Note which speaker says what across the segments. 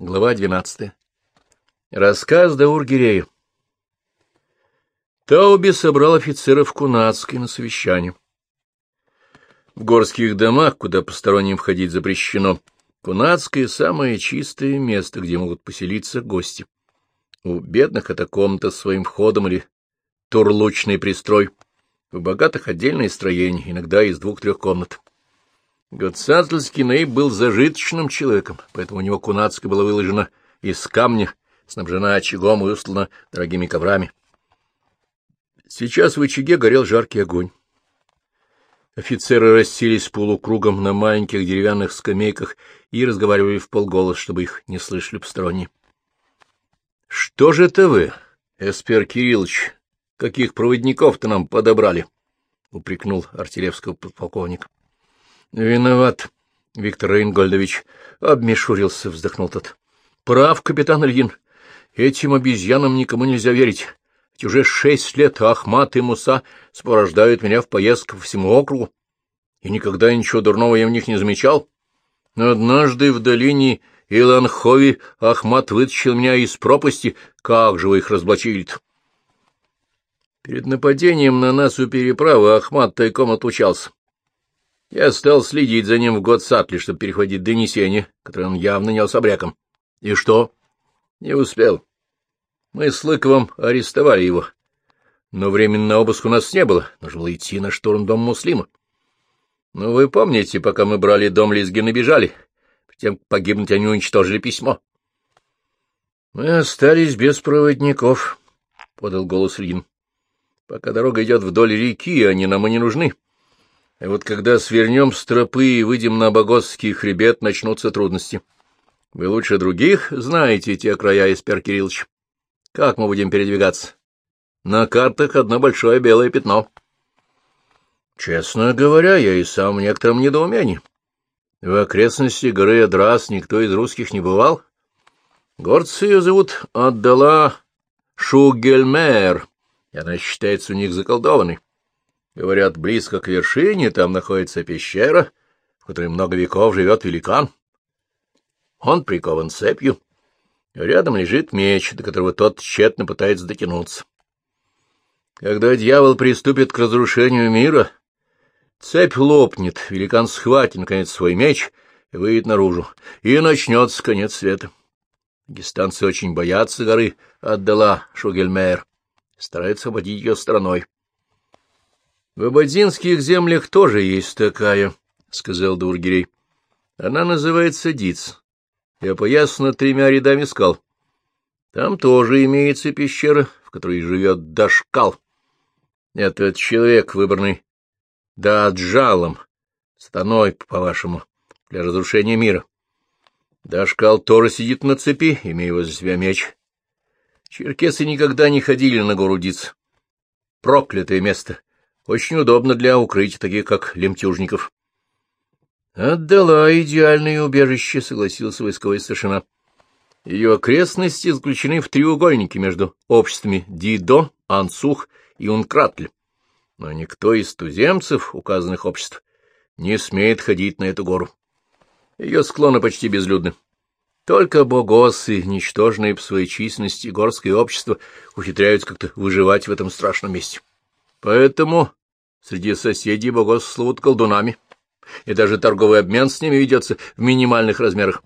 Speaker 1: Глава двенадцатая. Рассказ Даургирея. Тауби собрал офицеров Кунацкой на совещание. В горских домах, куда посторонним входить запрещено, Кунацкое — самое чистое место, где могут поселиться гости. У бедных это комната с своим входом или турлучный пристрой, у богатых отдельное строение, иногда из двух-трех комнат. Гоцатльский Нейб был зажиточным человеком, поэтому у него кунацкая была выложена из камня, снабжена очагом и устлана дорогими коврами. Сейчас в очаге горел жаркий огонь. Офицеры расселись полукругом на маленьких деревянных скамейках и разговаривали в полголос, чтобы их не слышали посторонние. — Что же это вы, Эспер Кириллович, каких проводников-то нам подобрали? — упрекнул артилевского полковник. — Виноват, Виктор Рейнгольдович, — обмешурился, вздохнул тот. — Прав, капитан Ильин. Этим обезьянам никому нельзя верить. Ведь уже шесть лет Ахмат и Муса сопровождают меня в поездках по всему округу, и никогда ничего дурного я в них не замечал. Но однажды в долине Иланхови Ахмат вытащил меня из пропасти. Как же вы их разоблачили-то? Перед нападением на нас у переправы Ахмат тайком отлучался. Я стал следить за ним в год сатли, чтобы перехватить донесение, которое он явно нес обряком. И что? Не успел. Мы с Лыковым арестовали его. Но времени на обыск у нас не было. Нужно было идти на штурм дом Муслима. Ну, вы помните, пока мы брали дом Лизгина, бежали. Тем погибнуть они уничтожили письмо. — Мы остались без проводников, — подал голос Ильин. — Пока дорога идет вдоль реки, они нам и не нужны. — и вот когда свернем с тропы и выйдем на Богосский хребет, начнутся трудности. Вы лучше других знаете те края, Испер Кириллович. Как мы будем передвигаться? На картах одно большое белое пятно. Честно говоря, я и сам в некотором недоумении. В окрестности горы Эдрас никто из русских не бывал. Горцы ее зовут Отдала Шугельмер, и она считается у них заколдованной. Говорят, близко к вершине там находится пещера, в которой много веков живет великан. Он прикован цепью, рядом лежит меч, до которого тот тщетно пытается дотянуться. Когда дьявол приступит к разрушению мира, цепь лопнет, великан схватит, наконец, свой меч и выйдет наружу, и начнется конец света. Гестанцы очень боятся горы, отдала Шугельмейр, стараются обходить ее стороной. В Абадзинских землях тоже есть такая, — сказал Дургерей. Она называется Диц и опоясана тремя рядами скал. Там тоже имеется пещера, в которой живет Дашкал. Этот человек, выбранный Даджалом, станой, по-вашему, для разрушения мира. Дашкал тоже сидит на цепи, имея возле себя меч. Черкесы никогда не ходили на гору Диц. Проклятое место, очень удобно для укрытия таких, как лемтюжников. — Отдала идеальное убежище, — согласился войсковой старшина. Ее окрестности заключены в треугольнике между обществами Дидо, Ансух и Ункратль. Но никто из туземцев указанных обществ не смеет ходить на эту гору. Ее склоны почти безлюдны. Только богосы, ничтожные по своей численности горское общество, ухитряются как-то выживать в этом страшном месте. Поэтому Среди соседей богов славут колдунами, и даже торговый обмен с ними ведется в минимальных размерах.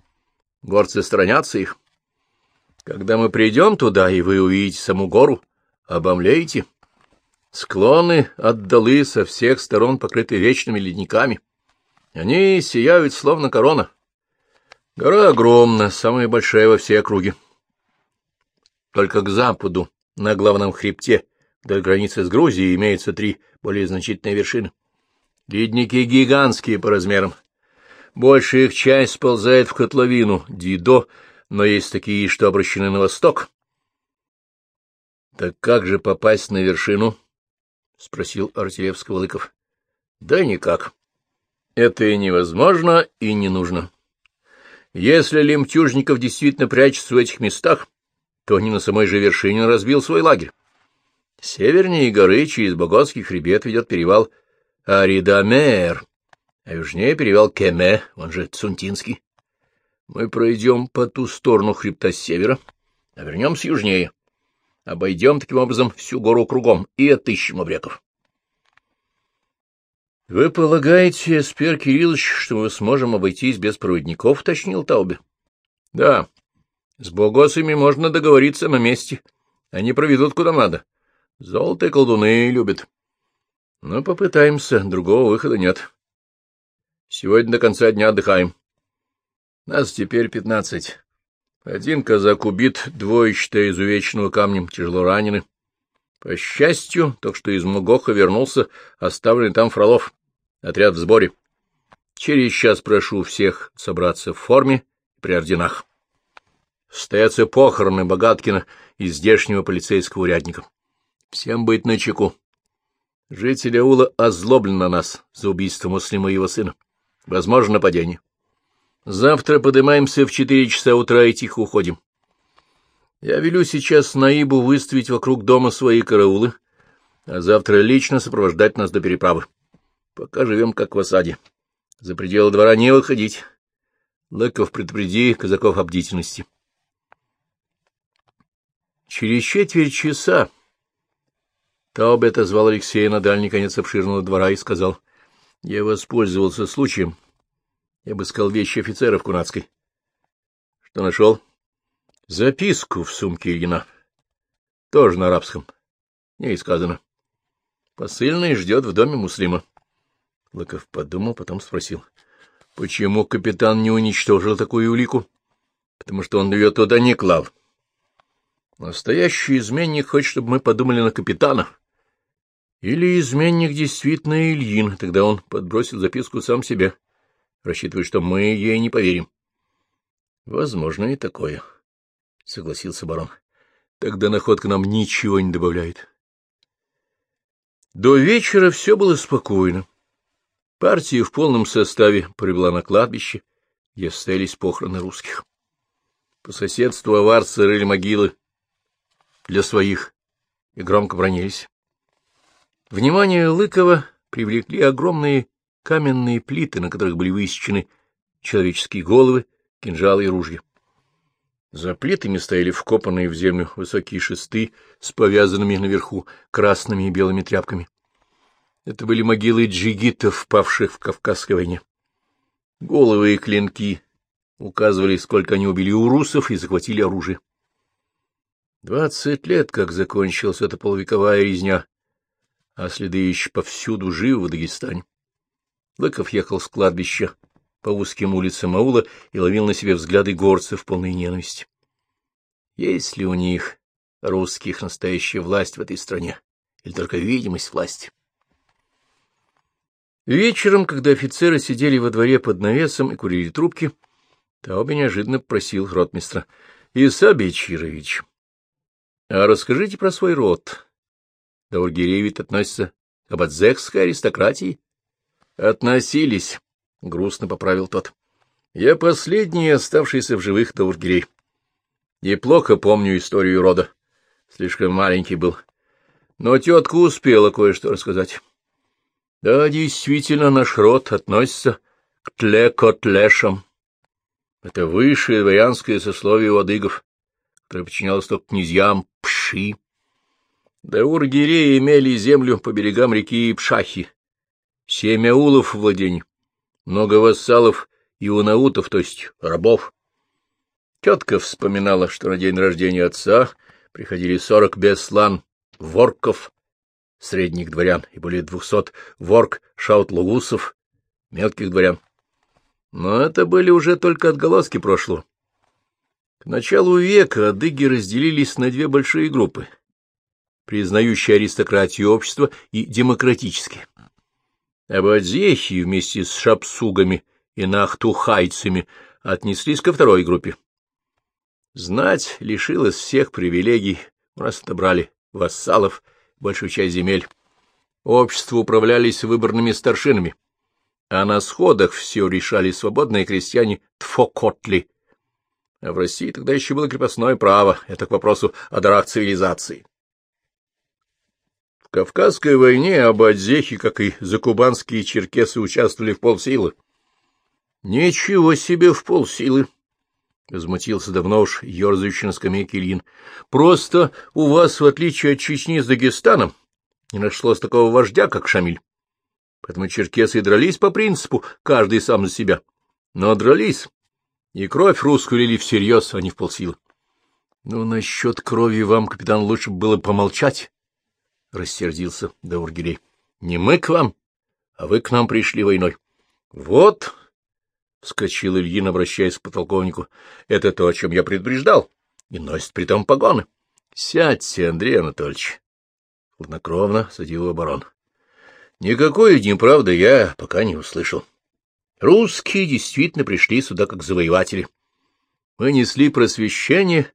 Speaker 1: Горцы сторонятся их. Когда мы придем туда, и вы увидите саму гору, обомлеете. Склоны отдалы со всех сторон покрыты вечными ледниками. Они сияют, словно корона. Гора огромна, самая большая во всей округе. Только к западу, на главном хребте, Вдоль границы с Грузией имеются три более значительные вершины. Ледники гигантские по размерам. Большая их часть сползает в котловину Дидо, но есть такие, что обращены на восток. — Так как же попасть на вершину? — спросил Артилевский Лыков. — Да никак. Это и невозможно, и не нужно. Если Лемтюжников действительно прячется в этих местах, то не на самой же вершине разбил свой лагерь. Севернее горы через Боготский хребет ведет перевал Аридамер, а южнее перевал Кеме, он же Цунтинский. Мы пройдем по ту сторону хребта с севера, а вернемся южнее. Обойдем таким образом всю гору кругом и отыщем обреков. — Вы полагаете, Спер Кириллович, что мы сможем обойтись без проводников? — уточнил Таубе. — Да. С богосами можно договориться на месте. Они проведут куда надо. Золотые колдуны любят. Но попытаемся, другого выхода нет. Сегодня до конца дня отдыхаем. Нас теперь пятнадцать. Один казак убит, двое, считая изувеченного камнем, тяжело ранены. По счастью, только что из Мугоха вернулся оставленный там Фролов. Отряд в сборе. Через час прошу всех собраться в форме при орденах. Стоятся похороны Богаткина и здешнего полицейского урядника. Всем быть начеку. Жители аула озлоблены на нас за убийство Муслима и его сына. Возможно, нападение. Завтра поднимаемся в четыре часа утра и тихо уходим. Я велю сейчас Наибу выставить вокруг дома свои караулы, а завтра лично сопровождать нас до переправы. Пока живем как в осаде. За пределы двора не выходить. Лыков, предупреди казаков о бдительности. Через четверть часа Таубе отозвал Алексея на дальний конец обширного двора и сказал, — Я воспользовался случаем. Я бы сказал вещи офицера в Кунацкой. — Что нашел? — Записку в сумке Ильина. Тоже на арабском. Не сказано. Посыльный ждет в доме Муслима. Лыков подумал, потом спросил. — Почему капитан не уничтожил такую улику? — Потому что он ее туда не клал. Настоящий изменник хочет, чтобы мы подумали на капитана. Или изменник действительно Ильин, тогда он подбросил записку сам себе, рассчитывая, что мы ей не поверим. — Возможно и такое, — согласился барон. — Тогда находка нам ничего не добавляет. До вечера все было спокойно. Партия в полном составе прибыла на кладбище, где остались похороны русских. По соседству аварцы рыли могилы для своих и громко бронились. Внимание Лыкова привлекли огромные каменные плиты, на которых были высечены человеческие головы, кинжалы и ружья. За плитами стояли вкопанные в землю высокие шесты с повязанными наверху красными и белыми тряпками. Это были могилы джигитов, павших в Кавказской войне. Головы и клинки указывали, сколько они убили у русов и захватили оружие. Двадцать лет, как закончилась эта полувековая резня, а следы еще повсюду живы в Дагестане. Лыков ехал с кладбища по узким улицам аула и ловил на себе взгляды горцев полной ненависти. Есть ли у них, русских, настоящая власть в этой стране, или только видимость власти? Вечером, когда офицеры сидели во дворе под навесом и курили трубки, Таубе неожиданно просил ротмистра. — Иса Бечирович, а расскажите про свой род. Даургирей ведь относится к абадзекской аристократии. — Относились, — грустно поправил тот. — Я последний оставшийся в живых Даургирей. Неплохо помню историю рода. Слишком маленький был. Но тетка успела кое-что рассказать. Да, действительно, наш род относится к тлекотлешам. Это высшее дворянское сословие у адыгов, которое подчинялось только князьям Пши. Даур-гиреи имели землю по берегам реки Пшахи, семь аулов в владении, много вассалов и унаутов, то есть рабов. Тетка вспоминала, что на день рождения отца приходили сорок беслан, ворков, средних дворян, и более двухсот ворк шаутлугусов, мелких дворян. Но это были уже только отголоски прошлого. К началу века адыги разделились на две большие группы — признающие аристократию общества, и демократические. Абадзехи вместе с шапсугами и нахтухайцами отнеслись ко второй группе. Знать лишилась всех привилегий, нас отобрали вассалов, большую часть земель. Общество управлялись выборными старшинами, а на сходах все решали свободные крестьяне Тфокотли. А в России тогда еще было крепостное право, это к вопросу о дарах цивилизации. Кавказской войне абадзехи, как и закубанские черкесы, участвовали в полсилы. Ничего себе в полсилы! Возмутился давно уж ерзающий на скамейке Ильин. — Просто у вас, в отличие от Чечни с Дагестаном, не нашлось такого вождя, как Шамиль. Поэтому черкесы дрались по принципу «каждый сам за себя». Но дрались, и кровь русскую лили всерьез, а не в полсилы. — Ну, насчет крови вам, капитан, лучше было помолчать, — рассердился Даургирей. — Не мы к вам, а вы к нам пришли войной. — Вот, — вскочил Ильин, обращаясь к подполковнику, — это то, о чем я предупреждал, и носит при том погоны. — Сядьте, Андрей Анатольевич. Хладнокровно садил оборон. — Никакой неправды я пока не услышал. Русские действительно пришли сюда как завоеватели. Мы несли просвещение,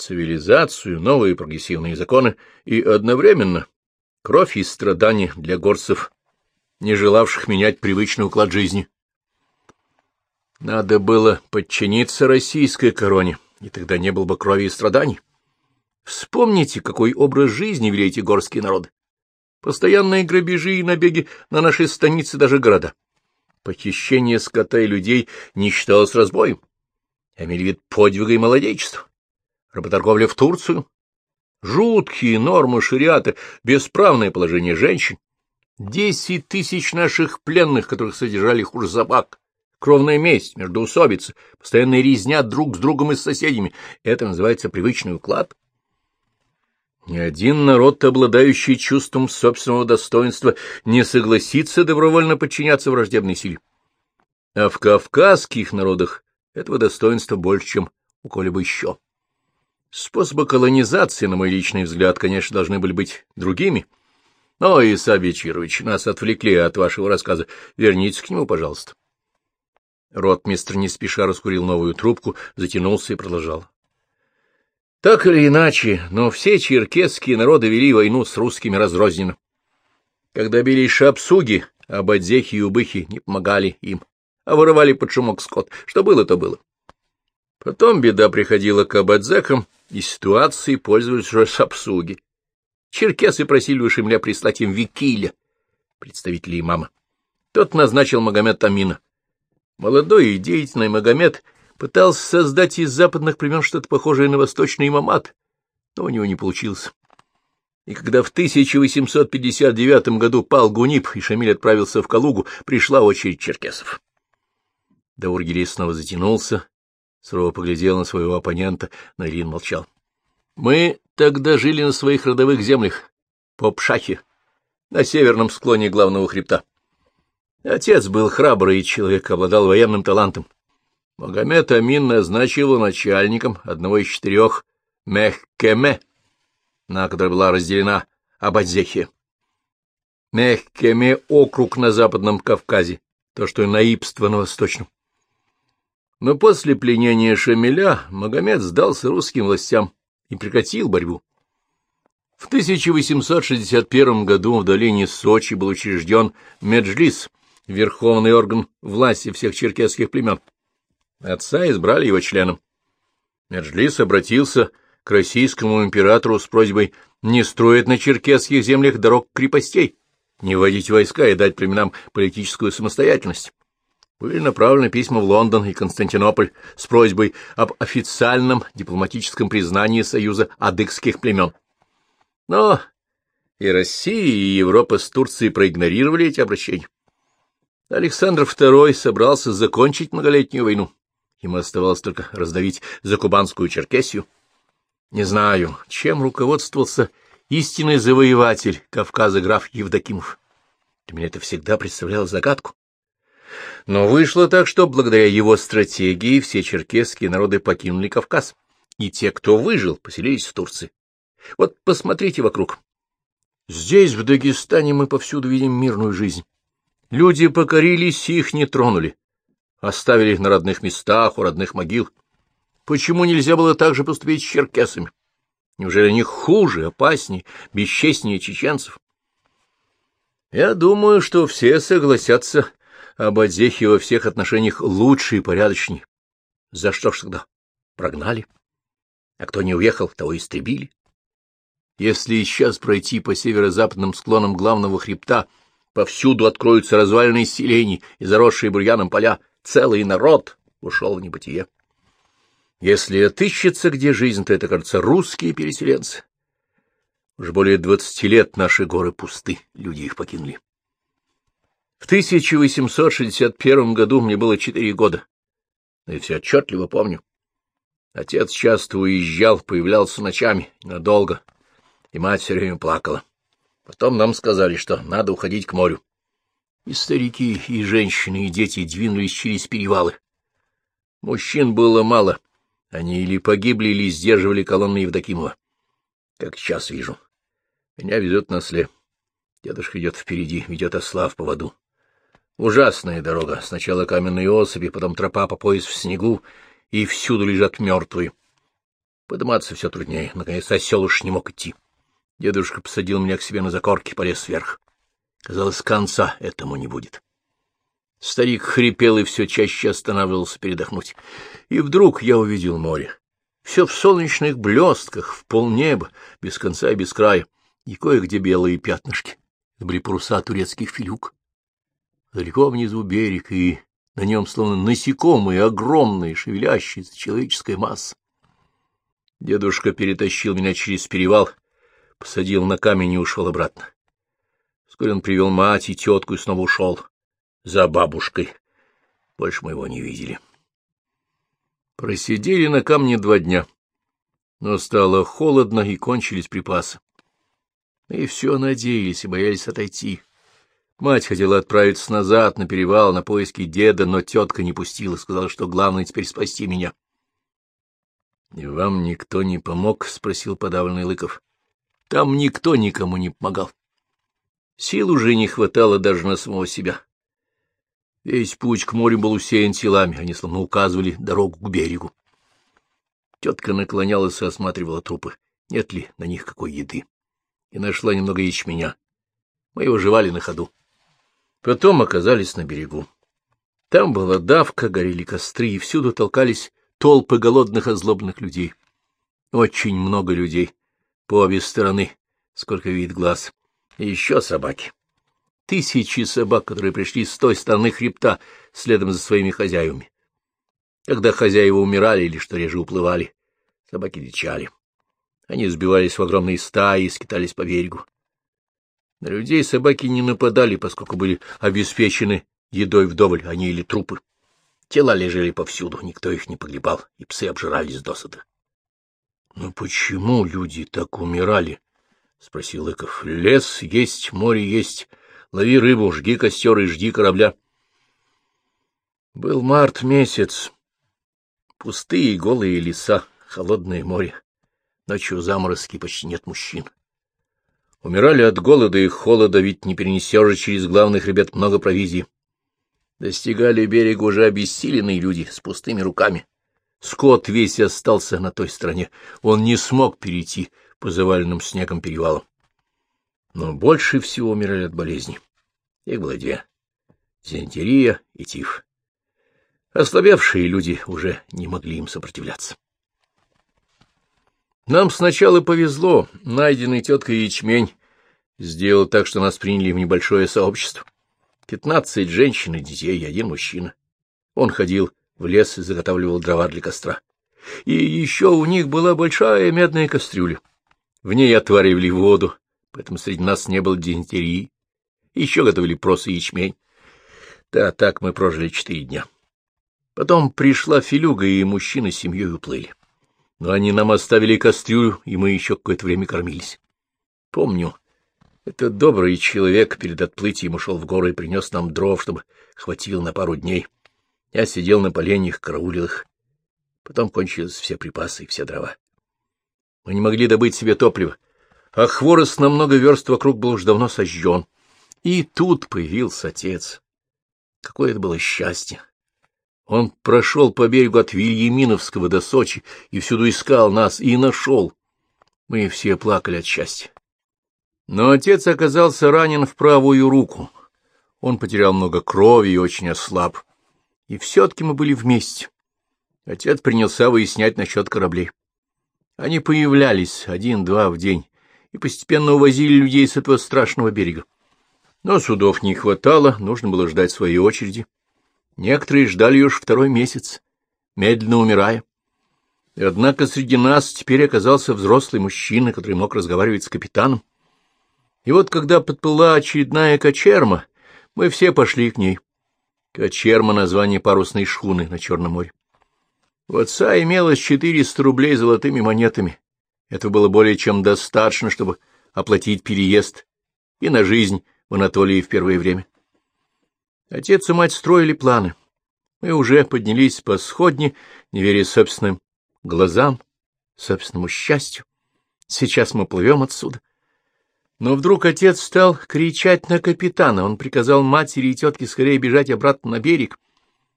Speaker 1: цивилизацию, новые прогрессивные законы и одновременно кровь и страдания для горцев, не желавших менять привычный уклад жизни. Надо было подчиниться российской короне, и тогда не было бы крови и страданий. Вспомните, какой образ жизни вели эти горские народы. Постоянные грабежи и набеги на наши станицы, даже города. Похищение скота и людей не считалось разбоем, а имели вид подвига и молодечества. Работорговля в Турцию, жуткие нормы шариата, бесправное положение женщин, десять тысяч наших пленных, которых содержали хуже собак, кровная месть, междоусобицы, постоянная резня друг с другом и с соседями — это называется привычный уклад. Ни один народ, обладающий чувством собственного достоинства, не согласится добровольно подчиняться враждебной силе. А в кавказских народах этого достоинства больше, чем у кого-либо еще. Способы колонизации, на мой личный взгляд, конечно, должны были быть другими. Но, Иса Вечирович, нас отвлекли от вашего рассказа. Вернитесь к нему, пожалуйста. Ротмистр не спеша раскурил новую трубку, затянулся и продолжал. Так или иначе, но все черкесские народы вели войну с русскими разрозненно. Когда били шапсуги, а бадзехи и убыхи не помогали им, а вырывали под шумок скот. Что было, то было. Потом беда приходила к абадзекам, и ситуацией пользовались уже шапсуги. Черкесы просили у Шемля прислать им Викиля, представителей имама. Тот назначил Магомед Амина. Молодой и деятельный Магомед Пытался создать из западных племен что-то похожее на восточный имамат, но у него не получилось. И когда в 1859 году пал Гунип, и Шамиль отправился в Калугу, пришла очередь черкесов. Даургирей снова затянулся, сурово поглядел на своего оппонента, но Ильин молчал. — Мы тогда жили на своих родовых землях, по Пшахе, на северном склоне главного хребта. Отец был храбрый человек, обладал военным талантом. Магомед Амин назначил начальником одного из четырех Мехкеме, на которой была разделена Абадзехия. Мехкеме — округ на Западном Кавказе, то, что и Наибство на Восточном. Но после пленения Шамиля Магомед сдался русским властям и прекратил борьбу. В 1861 году в долине Сочи был учрежден Меджлис, верховный орган власти всех черкесских племен. Отца избрали его членом. Меджлис обратился к российскому императору с просьбой не строить на черкесских землях дорог крепостей, не вводить войска и дать племенам политическую самостоятельность. Были направлены письма в Лондон и Константинополь с просьбой об официальном дипломатическом признании союза адыгских племен. Но и Россия, и Европа с Турцией проигнорировали эти обращения. Александр II собрался закончить многолетнюю войну. Ему оставалось только раздавить за кубанскую Черкесию. Не знаю, чем руководствовался истинный завоеватель Кавказа граф Евдокимов. Для меня это всегда представляло загадку. Но вышло так, что благодаря его стратегии все черкесские народы покинули Кавказ, и те, кто выжил, поселились в Турции. Вот посмотрите вокруг. Здесь, в Дагестане, мы повсюду видим мирную жизнь. Люди покорились и их не тронули оставили на родных местах, у родных могил. Почему нельзя было так же поступить с черкесами? Неужели они хуже, опаснее, бесчестнее чеченцев? Я думаю, что все согласятся об Адзехе во всех отношениях лучше и порядочнее. За что ж тогда? Прогнали. А кто не уехал, того истребили. Если сейчас пройти по северо-западным склонам главного хребта, повсюду откроются развалины селений и заросшие бурьяном поля — целый народ ушел в небытие. Если отыщется где жизнь, то это, кажется, русские переселенцы. Уже более двадцати лет наши горы пусты, люди их покинули. В 1861 году мне было четыре года, я все отчетливо помню. Отец часто уезжал, появлялся ночами, надолго, и мать все время плакала. Потом нам сказали, что надо уходить к морю. И старики, и женщины, и дети двинулись через перевалы. Мужчин было мало. Они или погибли, или сдерживали колонны Евдокимова. Как сейчас вижу. Меня везет на сле. Дедушка идет впереди, ведет осла в поводу. Ужасная дорога. Сначала каменные осыпи, потом тропа по пояс в снегу, и всюду лежат мертвые. Подниматься все труднее. Наконец осел уж не мог идти. Дедушка посадил меня к себе на закорке, полез вверх. Казалось, конца этому не будет. Старик хрипел и все чаще останавливался передохнуть. И вдруг я увидел море. Все в солнечных блестках, в полнеба, без конца и без края, и кое-где белые пятнышки. Это были турецких филюк. Далеко внизу берег, и на нем словно насекомые, огромные, шевелящиеся человеческая масса. Дедушка перетащил меня через перевал, посадил на камень и ушел обратно. Вскоре он привел мать и тетку и снова ушел за бабушкой. Больше мы его не видели. Просидели на камне два дня, но стало холодно и кончились припасы. И все надеялись и боялись отойти. Мать хотела отправиться назад, на перевал, на поиски деда, но тетка не пустила, сказала, что главное теперь спасти меня. — И вам никто не помог? — спросил подавленный Лыков. — Там никто никому не помогал. Сил уже не хватало даже на самого себя. Весь путь к морю был усеян телами, они словно указывали дорогу к берегу. Тетка наклонялась и осматривала трупы, нет ли на них какой еды, и нашла немного ячменя. Мы его жевали на ходу. Потом оказались на берегу. Там была давка, горели костры, и всюду толкались толпы голодных озлобных людей. Очень много людей, по обе стороны, сколько видит глаз, и еще собаки тысячи собак, которые пришли с той стороны хребта следом за своими хозяевами. Когда хозяева умирали или, что реже, уплывали, собаки дичали. Они сбивались в огромные стаи и скитались по берегу. На людей собаки не нападали, поскольку были обеспечены едой вдоволь, они или трупы. Тела лежали повсюду, никто их не погребал, и псы обжирались досыта. — Ну почему люди так умирали? — спросил Иков. — Лес есть, море есть, Лови рыбу, жги костер и жди корабля. Был март месяц. Пустые голые леса, холодное море. Ночью заморозки, почти нет мужчин. Умирали от голода и холода, ведь не перенесешь же через главных ребят много провизии. Достигали берега уже обессиленные люди с пустыми руками. Скот весь остался на той стороне. Он не смог перейти по заваленным снегом перевалам но больше всего умирали от болезней. Их было две — дизентерия и тиф. Ослабевшие люди уже не могли им сопротивляться. Нам сначала повезло, найденный теткой ячмень сделал так, что нас приняли в небольшое сообщество. Пятнадцать женщин и детей и один мужчина. Он ходил в лес и заготавливал дрова для костра. И еще у них была большая медная кастрюля. В ней отваривали воду, поэтому среди нас не было дизентерии. Еще готовили прос и ячмень. Да, так мы прожили четыре дня. Потом пришла Филюга, и мужчины с семьей уплыли. Но они нам оставили кастрюлю, и мы еще какое-то время кормились. Помню, этот добрый человек перед отплытием ушел в горы и принес нам дров, чтобы хватило на пару дней. Я сидел на поленьях, караулил их. Потом кончились все припасы и все дрова. Мы не могли добыть себе топливо а хворост на много верст вокруг был уж давно сожжен. И тут появился отец. Какое это было счастье! Он прошел по берегу от Вильяминовского до Сочи и всюду искал нас, и нашел. Мы все плакали от счастья. Но отец оказался ранен в правую руку. Он потерял много крови и очень ослаб. И все-таки мы были вместе. Отец принялся выяснять насчет кораблей. Они появлялись один-два в день, и постепенно увозили людей с этого страшного берега. Но судов не хватало, нужно было ждать своей очереди. Некоторые ждали уж второй месяц, медленно умирая. Однако среди нас теперь оказался взрослый мужчина, который мог разговаривать с капитаном. И вот когда подплыла очередная кочерма, мы все пошли к ней. Кочерма — название парусной шхуны на Черном море. У отца имелось 400 рублей золотыми монетами. Это было более чем достаточно, чтобы оплатить переезд и на жизнь в Анатолии в первое время. Отец и мать строили планы. Мы уже поднялись по сходне, не веря собственным глазам, собственному счастью. Сейчас мы плывем отсюда. Но вдруг отец стал кричать на капитана. Он приказал матери и тетке скорее бежать обратно на берег.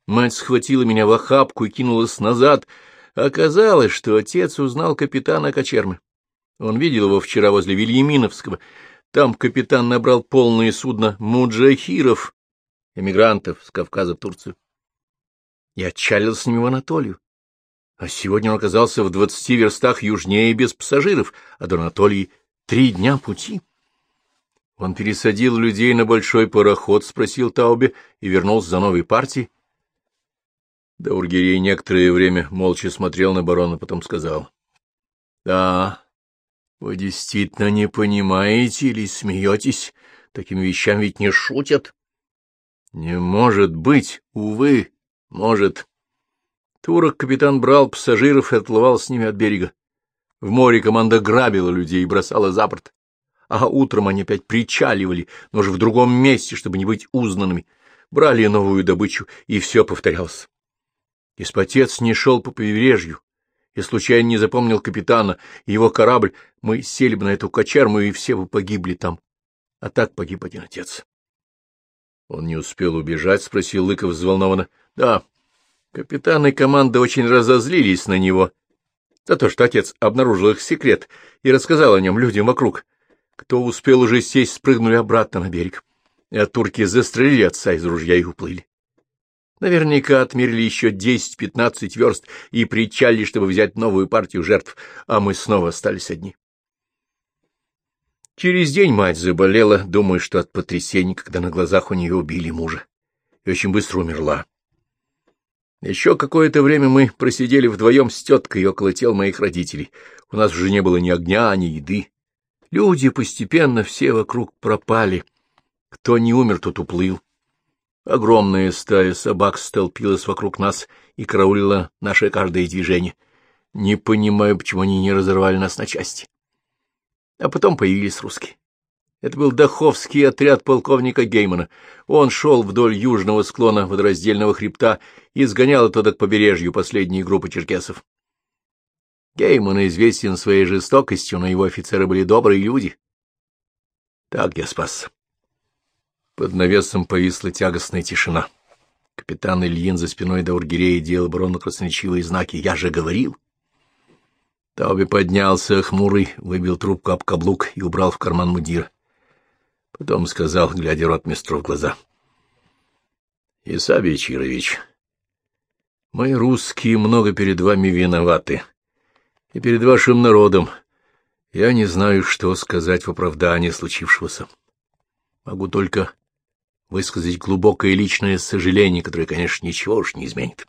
Speaker 1: Мать схватила меня в охапку и кинулась назад. Оказалось, что отец узнал капитана Кочермы. Он видел его вчера возле Вильяминовского. Там капитан набрал полное судно муджахиров, эмигрантов с Кавказа в Турцию. Я отчалил с ним в Анатолию. А сегодня он оказался в двадцати верстах южнее без пассажиров, а до Анатолии три дня пути. Он пересадил людей на большой пароход, спросил Таубе, и вернулся за новой партией. Даургирей некоторое время молча смотрел на барона, потом сказал. — Да, вы действительно не понимаете или смеетесь? Такими вещами ведь не шутят. — Не может быть, увы, может. Турок капитан брал пассажиров и отплывал с ними от берега. В море команда грабила людей и бросала за борт а утром они опять причаливали, но уже в другом месте, чтобы не быть узнанными, брали новую добычу, и все повторялось. Если отец не шел по побережью и случайно не запомнил капитана и его корабль, мы сели бы на эту кочерму, и все бы погибли там. А так погиб один отец. Он не успел убежать, — спросил Лыков взволнованно. — Да, капитан и команда очень разозлились на него за то, что отец обнаружил их секрет и рассказал о нем людям вокруг. Кто успел уже сесть, спрыгнули обратно на берег, а турки застрелили отца из ружья и уплыли. Наверняка отмерили еще десять-пятнадцать верст и причалили, чтобы взять новую партию жертв, а мы снова остались одни. Через день мать заболела, думая, что от потрясений, когда на глазах у нее убили мужа, и очень быстро умерла. Еще какое-то время мы просидели вдвоем с теткой около тел моих родителей. У нас уже не было ни огня, ни еды. Люди постепенно все вокруг пропали. Кто не умер, тот уплыл. Огромная стая собак столпилась вокруг нас и караулила наше каждое движение. Не понимаю, почему они не разорвали нас на части. А потом появились русские. Это был Даховский отряд полковника Геймана. Он шел вдоль южного склона водораздельного хребта и сгонял оттуда к побережью последние группы черкесов. Гейман известен своей жестокостью, но его офицеры были добрые люди. Так я спас. Под навесом повисла тягостная тишина. Капитан Ильин за спиной Даургирея делал барону красноречивые знаки. «Я же говорил!» Тауби поднялся, хмурый, выбил трубку об каблук и убрал в карман мудир. Потом сказал, глядя ротмистру в глаза. — Исабий Чирович, мы, русские, много перед вами виноваты и перед вашим народом. Я не знаю, что сказать в оправдании случившегося. Могу только высказать глубокое личное сожаление, которое, конечно, ничего уж не изменит.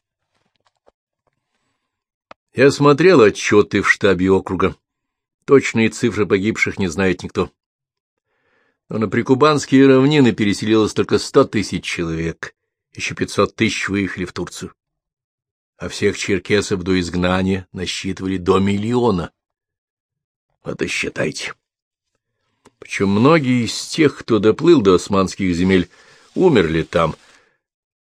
Speaker 1: Я смотрел отчеты в штабе округа. Точные цифры погибших не знает никто. Но на прикубанские равнины переселилось только сто тысяч человек, еще пятьсот тысяч выехали в Турцию а всех черкесов до изгнания насчитывали до миллиона. Это считайте. Причем многие из тех, кто доплыл до османских земель, умерли там.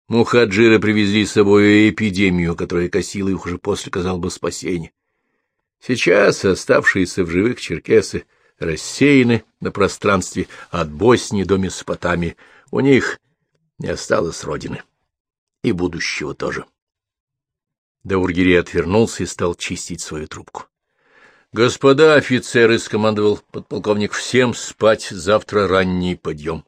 Speaker 1: Мухаджиры привезли с собой эпидемию, которая косила их уже после, казалось бы, спасения. Сейчас оставшиеся в живых черкесы рассеяны на пространстве от Боснии до Месопотамии. У них не осталось родины. И будущего тоже. Даургирей отвернулся и стал чистить свою трубку. — Господа офицеры, — скомандовал подполковник, — всем спать, завтра ранний подъем.